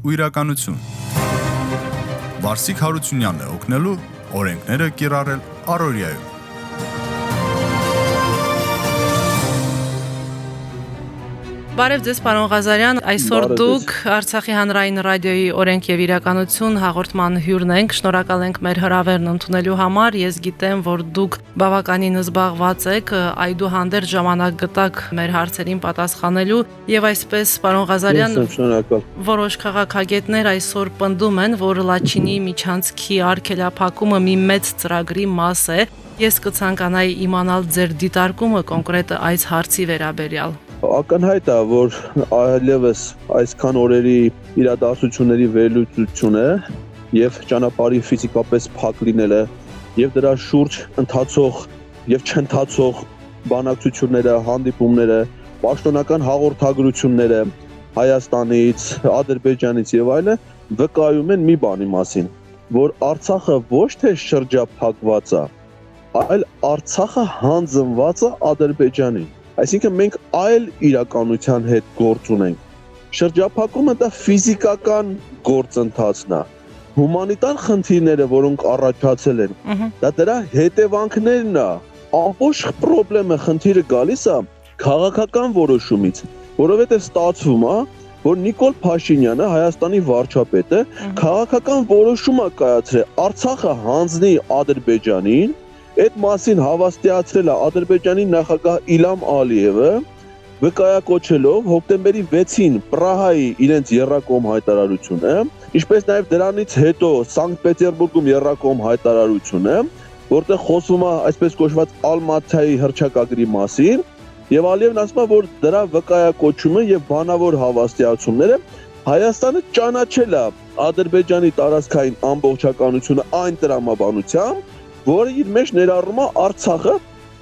ու իրականություն։ Վարսիկ Հարությունյանն է օգնելու օրենքները կիրառել Արորիայում։ Բարև ձեզ, պարոն Ղազարյան։ Այսօր դուք Արցախի հանրային ռադիոյի օրենք եւ իրականություն հաղորդման հյուրն եք։ Շնորհակալ ենք մեր հրավերն ընդունելու համար։ Ես գիտեմ, որ դուք բավականին զբաղված եք, այդուհանդերձ ժամանակ գտակ մեր հարցերին պատասխանելու եւ այսպես, պարոն Ղազարյան, որոշ քաղաքագետներ այսօր պնդում են, որ Լաչինի միջանցքի արկելափակումը մի մեծ ծրագրի մաս է։ Ես կցանկանայի իմանալ ձեր դիտարկումը կոնկրետ այս հարցի վերաբերյալ ակնհայտ է, որ այլևս այսքան օրերի իրադարձությունների վերլուծություն է եւ ճանապարհի ֆիզիկապես փակ լինելը եւ դրա շուրջ ընթացող եւ չընթացող բանակցությունները, հանդիպումները, պաշտոնական հաղորդագրությունները Հայաստանից, Ադրբեջանից եւ այլը վկայում են մի բանի մասին, որ Արցախը ոչ թե շրջափակված է, այլ Արցախը հանձնված է Ադրբեջանին Այսինքն մենք այլ իրականության հետ գործ ունենք։ Շրջափակումը դա ֆիզիկական գործընթացն է։ Հումանիտար խնդիրները, որոնք առաջացել են, դա դրա հետևանքներն է։ Ամբողջ խնդրը խնդիրը գալիս է քաղաքական որոշումից, որովհետև ստացվում է, որ Նիկոլ Փաշինյանը, Հայաստանի վարչապետը, քաղաքական որոշում է կայացրել Արցախը հանձնի Ադրբեջանին, Այդ մասին հավաստիացրել է Ադրբեջանի նախագահ Իլամ Ալիևը, վկայակոչելով հոկտեմբերի 6-ին Պրահայի իրենց երրակոմ հայտարարությունը, ինչպես նաև դրանից հետո Սանկտ Պետերբուրգում երրակոմ հայտարարությունը, որտեղ խոսվում է այսպես կոչված Ալմաթայի հրճակագրի մասին, եւ Ալիևն ասում է, որ դրա վկայակոչումը եւ բանավոր հավաստիացումները Հայաստանը ճանաչել է Ադրբեջանի տարածքային ամբողջականությունը այն տրամաբանությամբ, որը իր մեջ ներառում է Արցախը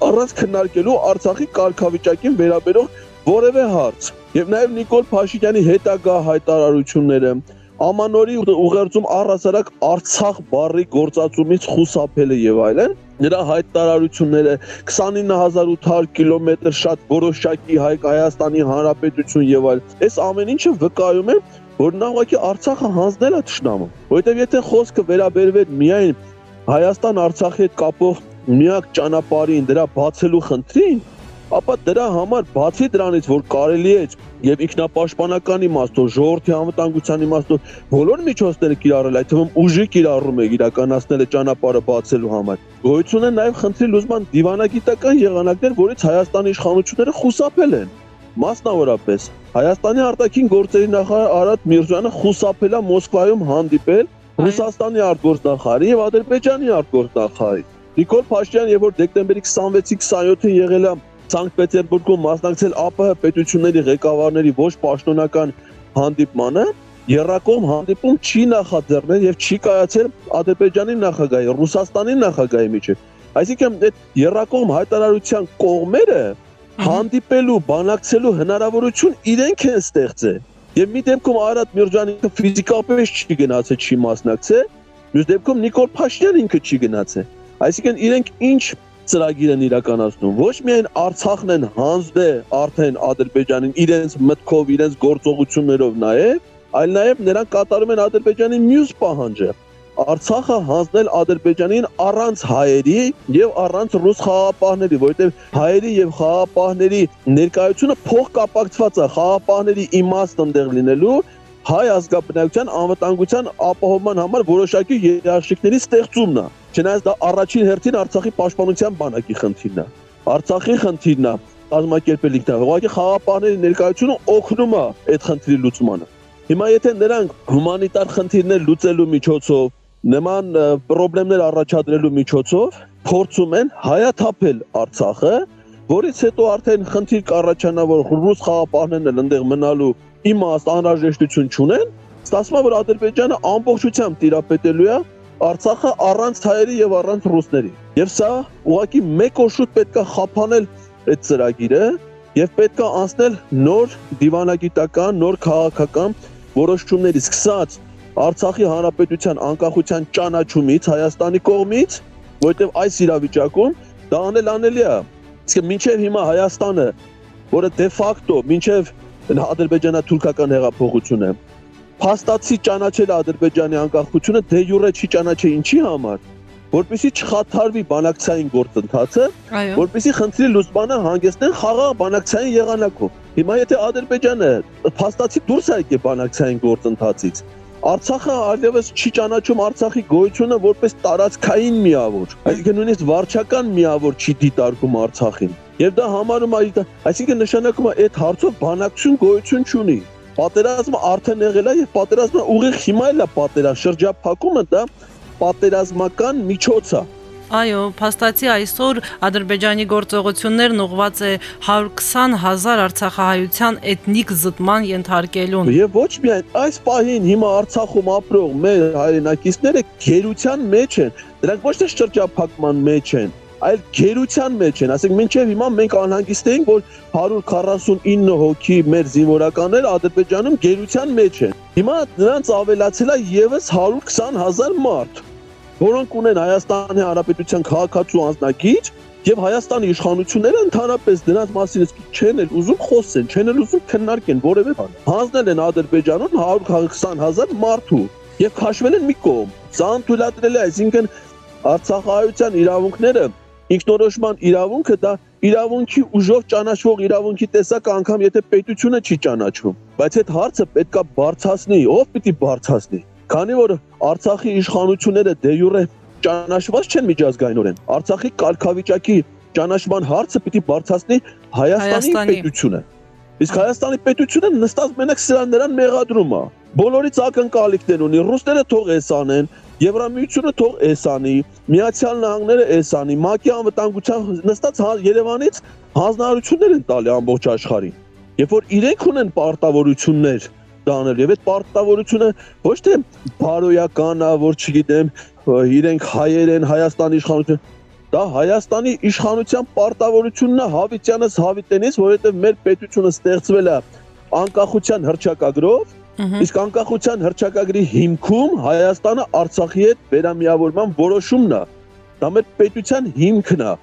առանց քննարկելու Արցախի կարգավիճակին վերաբերող որևէ հարց։ Եվ նաև Նիկոլ Փաշինյանի հետագա հայտարարությունները Ամանորի ուղերձում առասարակ Արցախ բառի գործածումից խուսափելը եւ այլն նրա հայտարարությունները 29800 կիլոմետր շատ որոշակի հայ Հայաստանի Հանրապետություն եւ այլ այս ամեն ինչը վկայում է որ նա ուղղակի Արցախը հանձնել է ճշնամը որովհետեւ եթե խոսքը վերաբերվեր միայն Հայաստան-Արցախի հետ կապող միակ ճանապարհին դրա բացելու խնդրին, ապա դրա համար բացի դրանից, որ կարելի է եւ ինքնապաշտպանական իմաստով, ժողովրդի անվտանգության իմաստով բոլոր միջոցները կիրառել, այդ թվում ուժի կիրառում է իրականացնելը ճանապարհը բացելու համար։ Գոյություն է նաեւ խնդրի լուծման դիվանագիտական եղանակներ, որից Հայաստանի իշխանությունները խուսափել են։ Մասնավորապես Հայաստանի արտաքին գործերի նախարար Արադ Միրզյանը խուսափել է Մոսկվայում հանդիպել Ռուսաստանի արտգործնախարարի եւ Ադրբեջանի արտգործնախարարի։ Նիկոլ Փաշինյան, երբ որ դեկտեմբերի 26-ի 27-ին եղել է Սանկտ Պետերբուրգում մասնակցել ԱՊՀ պետությունների ղեկավարների ոչ պաշտոնական հանդիպմանը, Երակոմ հանդիպում չի նախաձեռնել եւ չի կայացել Ադրբեջանի նախագահի, Ռուսաստանի նախագահի միջեւ։ Այսինքն այդ Երակոմ հայտարարության կողմերը հանդիպելու, բանակցելու հնարավորություն իրենք են ստեղծել։ Եվ մի դեպքում Արադ Միրզյանը ֆիզիկապես չի գնացել, չի մասնակցել, մյուս դեպքում Նիկոլ Փաշինյանը ինքը չի գնացել։ Այսինքն իրենք ինչ ծրագիր են իրականացնում։ Ոչ միայն Արցախն են հանձնել արդեն Ադրբեջանին իրենց մտքով, իրենց գործողություններով նաև, այլ նաև նրանք կատարում են Ադրբեջանի մյուս պահանջը, Արցախը հանձնել Ադրբեջանին առանց հայերի եւ առանց ռուս խաղապահների, որովհետեւ հայերի եւ խաղապահների ներկայությունը փոխկապակցված է խաղապահների իմաստը ընդեղ լինելու հայ ազգաբնակության անվտանգության ապահովման համար որոշակի երաշխիքների ստեղծումն է։ Չնայած դա առաջին հերթին Արցախի պաշտպանության բանակի խնդիրն է։ Արցախի խնդիրն է կազմակերպել ինքնա։ Ուղղակի խաղապահների ներկայությունը օգնում է այդ խնդրի լուծմանը։ Հիմա եթե նրանք հումանիտար խնդիրներ լուծելու միջոցով նման խնդիրներ առաջադրելու միջոցով փորձում են հայաթափել Արցախը, որից հետո արդեն խնդիր կառաջանա, որ ռուս խաղապահներն էլ ընդեղ մնալու իմաստ անհրաժեշտություն չունեն, ստացվում է, որ Ադրբեջանը ամբողջությամբ տիրապետելու է Արցախը առանց հայերի եւ առանց ռուսների։ Եվ սա ուղղակի մեկ օր շուտ պետքա խափանել այդ ծրագիրը եւ պետքա անցնել նոր դիվանագիտական, նոր քաղաքական որոշումների սկսած Արցախի հանրապետության անկախության ճանաչումից Հայաստանի կողմից, որովհետև այս իրավիճակում դա անել անելի է։ Իսկ մինչև հիմա Հայաստանը, որը դե ֆակտո մինչև ադրբեջանա-թուրքական հեղափոխությունը փաստացի ճանաչել Ադրբեջանի անկախությունը դե յուրե չի ճանաչել ինչի համար որպեսի չխաթարվի բանակցային գործընթացը, որպեսի խնդրի լուսբանը հանգեցնեն խաղաղ բանակցային եղանակով։ Հիմա եթե Ադրբեջանը փաստացի դուրս է եկել բանակցային գործընթացից, Արցախը այլևս չի ճանաչում Արցախի գոյությունը որպես տարածքային միավոր, այսինքն նույնիսկ վարչական միավոր չի դիտարկում Արցախին։ Եվ դա համարում է, այսինքն նշանակում է այդ հարցով բանակցություն գոյություն չունի։ Պատերազմը արդեն եղել է եւ պատերազմը ուղիղ հիմա էլ է պատերազմ, շրջափակումը դա պատերազմական միջոց է Այո, փաստացի այսօր Ադրբեջանի գործողություններն ուղված է 120 հազար արցախահայության էթնիկ զտման ենթարկելուն։ Եվ ոչ միայն այս պահին հիմա Արցախում ապրող մեր հայրենակիցները գերության մեջ են։ Դրանք ոչ թե շրջափակման մեջ են, այլ գերության մեջ են։ Ասենք մինչև հիմա մենք անհանգիստ էինք, որ 149 հոգի մեր զինվորականներ Ադրբեջանում գերության մեջ են։ Հիմա նրանց ավելացել է եւս 120 հազար մարդ որոնք ունեն Հայաստանի Հանրապետության քաղաքացու անձնագիր եւ Հայաստանի իշխանությունները ընդհանրապես դրանց մասին չեն էլ ուզում խոսեն, չեն էլ ուզում քննարկեն որևէ բան։ Հանձնել են Ադրբեջանում 120.000 մարդու եւ քաշվել են մի կողմ։ Սա ընդուլատրել է, այսինքն Արցախահայության իրավունքները ինքնորոշման իրավունքը դա իրավունքի ուժով ճանաչվող իրավունքի տեսակ անգամ եթե պետությունը չի ճանաչվում բայց այդ հարցը պետքա բարձրացնի ով պիտի բարձրացնի Քանի որ Արցախի իշխանությունները դե յուրե ճանաչված չեն միջազգայինորեն, Արցախի կարգավիճակի ճանաչման հարցը պիտի բարձրացնի Հայաստանի պետությունը։ Իսկ Հայաստանի պետությունը նստած մենակ սրան նրան մեղադրում է։ Բոլորից ակնկալիքներ ունի, ռուսները թող էս անեն, Եվրամիությունը թող էս անի, Միացյալ Նահանգները էս անի, ՄԱԿ-ի անվտանգության նստած հա, Երևանից հանձնարարություններ են տալի ամբողջ աշխարհին։ Երբ որ իրենք ունեն պարտավորություններ տանել եւ այդ պարտավորությունը ոչ թե բարոյական է, որ չգիտեմ, իրենք հայեր են, Հայաստանի իշխանություն դա Հայաստանի իշխանության պարտավորությունն է հավիտյանս հավիտենից, որովհետեւ մեր պետությունը ստեղծվել է անկախության հրճակագրով, իսկ անկախության հրճակագրի հիմքում Հայաստանը Արցախի հետ վերամիավորման որոշումն է։ Դա մեր պետության հիմքն է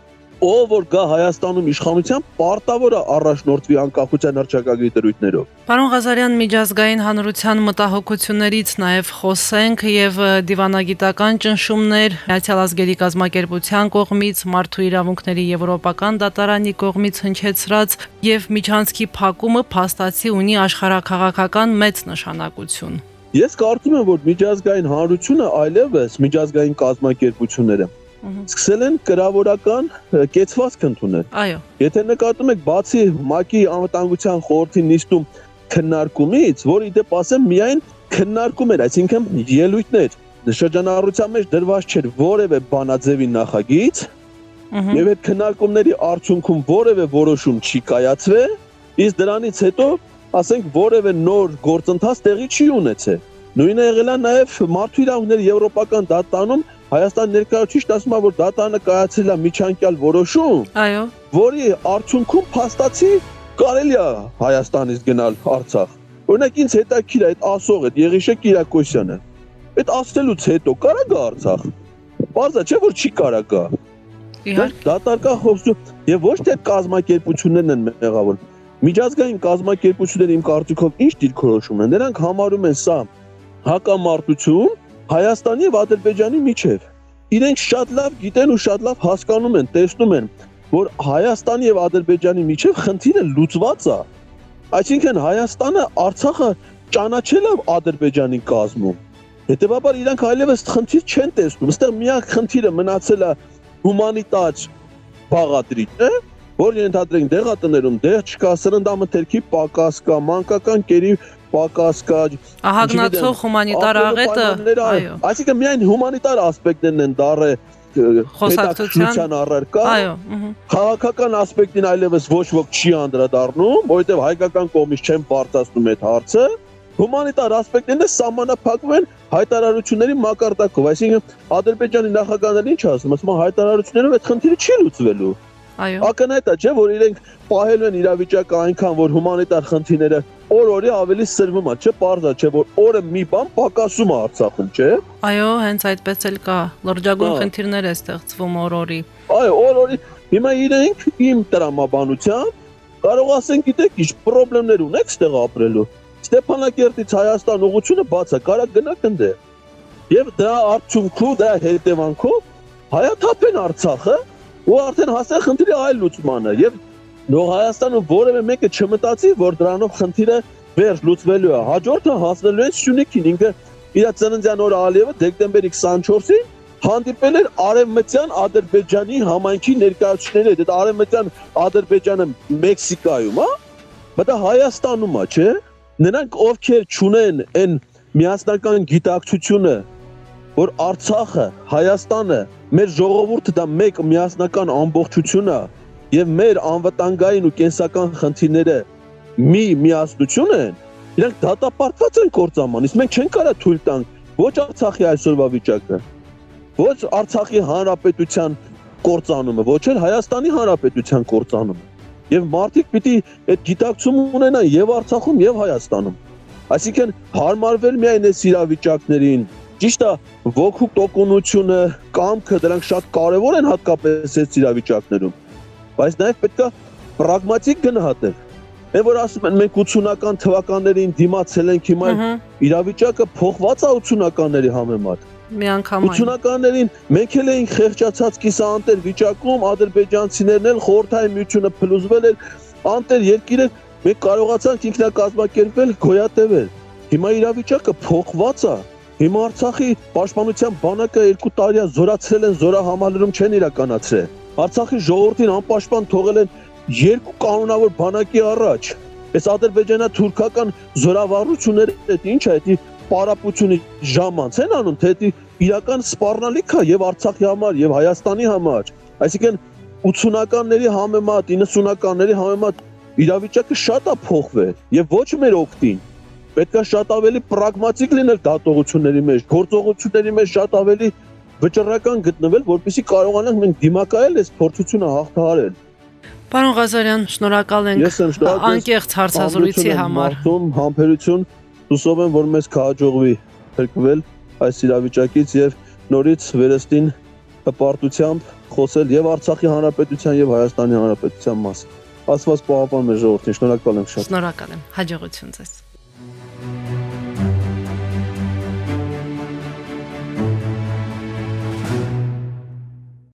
ով որ գա Հայաստանում իշխանության պարտավոր է առաջնորդվի անկախության հռչակագրի դրույթներով։ Պարոն Ղազարյան, միջազգային հանրության մտահոգություններից նաև խոսենք եւ դիվանագիտական ճնշումներ Միացյալ ազգերի կազմակերպության կողմից, Մարդու իրավունքների եվրոպական դատարանի կողմից հնչեցրած եւ միջանցքի փակումը փաստացի ունի աշխարհակաղակական մեծ նշանակություն։ Ես կարծում եմ, որ միջազգային հանրությունը այլևս միջազգային կազմակերպությունները սկսել են կրավորական կեցվածք ընդունել։ Այո։ Եթե նկատում եք բացի ՄԱԿ-ի անվտանգության խորհրդի նիստում քննարկումից, որի դեպ ասեմ միայն քննարկում էր, այսինքն ելույթներ շրջանառության մեջ դրված չէր որևէ բանաձևի նախագիծ, եւ այդ քննարկումների արդյունքում որևէ որոշում չի կայացվել, իսկ դրանից հետո ասենք որևէ նոր գործընթաց տեղի չի ունեցել։ Նույնը եղել է նաև մարդու իրավունքների եվրոպական դատարանում Հայաստան ներկայացուցիչն ասում է, որ դատանը կայացրել է միջանկյալ որոշում։ Այո։ Որի արդյունքում փաստացի կարելի է Հայաստանից գնալ Արցախ։ Օրինակ ինձ հետաքրիր է այդ ասող այդ Եղիշե Կիրակոսյանը։ Այդ ասելուց հետո կարա գա Արցախ։ Բարձա չէ որ չի կարա գա։ Իհարկե։ Դատարկա խոսում եւ ոչ թե կազմակերպություններն են մեղավոր։ Միջազգային կազմակերպությունները իմ կարծիքով ինչ դիրքորոշում են։ Նրանք համարում են սա հակամարտություն Հայաստանի եւ Ադրբեջանի միջև։ Իրենք շատ լավ գիտեն ու շատ լավ հասկանում են, տեսնում են, որ Հայաստանի եւ Ադրբեջանի միջև խնդիրը լուծված է։ Այսինքն Հայաստանը Արցախը ճանաչել է Ադրբեջանի կազմում։ Հետևաբար իրանք այլևս խնդիր չեն տեսնում։ Այստեղ միակ խնդիրը մնացել է հումանիտար բաղադրիչը, որ ենթադրենք դեղատներում դեղ չկա, սրնդամթերքի պակաս կա, մանկական կերի պակաս կա։ Ահագնացող հումանիտար աղետը, այո։ Այսինքն միայն հումանիտար ասպեկտներն են դարը խոսակցության առարկա։ Այո, Քաղաքական ասպեկտին այլևս ոչ ոք չի անդրադառնում, որովհետև հայկական կողմից չեն բարձրացնում այդ հարցը։ Հումանիտար ասպեկտները սահմանափակվում հայտարարությունների մակարդակով, այսինքն Ադրբեջանի նախագահները ինչ ասում, ասում են հայտարարություններով այդ խնդիրը չի լուծվելու։ Այո։ Ակնհայտ է, չէ, որ իրենք պահելու են իրավիճակը այնքան, որ հումանիտար խնդիրները օր-օրի ավելի սրվում է, չէ, parza, չէ, որ օրը մի բան պակասում է Արցախում, չէ։ Այո, հենց այդպես էլ կա։ Լրջագույն խնդիրներ է ստեղծվում օր-օրի։ Այո, օր-օրի հիմա իրենք իմ տրամաբանությամբ կարող ասեն, գիտեք, ինչ խնդիրներ ունեք ստեղ ապրելու։ Ստեփանակերտից Հայաստան ուղությունը բաց է, կարա գնա գնդե։ Եվ դրա արդյունքով, դրա հետևանքով հայաթափեն Արցախը ու արդեն հասան խնդրի այլ լուծմանը եւ նոր Հայաստանը որևէ մեկը չմտածի, որ դրանով խնդիրը վերջ լուծվելու է։ Հաջորդը հասնելու են Սյունիքին, ինքը իր ծննդյան օրը Ալիևը դեկտեմբերի 24-ին հանդիպել էր Արևմտյան Ադրբեջանի համայնքի ներկայացուցիչների հետ։ Այդ Արևմտյան Ադրբեջանը Մեքսիկայում, հա։ Բայց Հայաստանում է, չէ՞ նրանք ովքեր ճունեն այն միասնական գիտակցությունը, որ Արցախը, Հայաստանը, մեր ժողովուրդը դա մեկ միասնական ամբողջություն է եւ մեր անվտանգային ու կենսական խնդիրները մի միասնություն են, իրանք դատապարտված են կործաման, իսկ մենք չենք կարա թույլ տանք ոչ Արցախի այսօրվա վիճակը, ոչ Արցախի հանրապետության կործանումը, ոչ էլ Հայաստանի հանրապետության կործանումը եւ մարդիկ պիտի այդ գիտակցում ունենան եւ Արցախում եւ Հայաստանում։ Այսինքն հարմարվել միայն այս իրավիճակներին։ Ճիշտ է, ոգու տոկունությունը, կամքը դրանք շատ կարեւոր են հատկապես այս իրավիճակներում։ Բայց նաեւ պետք է պրագմատիկ գնահատել։ Մենք որ ասում են մենք 80-ական թվականներին դիմացել ենք հիմա իրավիճակը փոխված է 80-ականների համեմատ միանգամայն 80-ականներին մենք էլ էինք խեղճացած կիսաանտեր վիճակում, ադրբեջանցիներն էլ խորթային միությունը փլուզվել էր, անտեր երկիրը մենք կարողացանք ինքնակազմակերպել, գոյատևել։ Հիմա իրավիճակը փոխված է։ Հիմա Արցախի պաշտպանության բանակը 2 տարի է զորացրել են զորահամալիրում չեն իրականացրել։ Արցախի ժողովրդին անպաշտպան թողել են երկու կանոնավոր բանակի առաջ։ Այս ադրբեջանա-թուրքական զորավարությունները ինչ է, դա պարապությունը ժամանց են անում, թե դա իրական սպառնալիք է եւ Արցախի համար եւ Հայաստանի համար։ Այսինքն 80-ականների համեմատ 90-ականների համեմատ իրավիճակը շատ է փոխվել եւ ոչ մեր օգտին։ Պետք է շատ ավելի պրագմատիկ լինել դատողությունների մեջ, գործողությունների մեջ շատ ավելի վճռական գտնվել, որպեսզի կարողանանք մենք դիմակայել այս փորձությունը հաղթահարել։ Պարոն Ղազարյան, շնորհակալ ենք անկեղծ հարցազրույցի համար։ Համբերություն Հուսով եմ, որ մեզ կհաջողվի փրկվել այս իրավիճակից եւ նորից վերստին հպարտությամբ խոսել եւ Արցախի հանրապետության եւ Հայաստանի հանրապետության մասին։ Աստված պահապան մեր ժողովրդին։ Շնորհակալ եմ շատ։ Շնորհակալ եմ։ Հաջողություն ձեզ։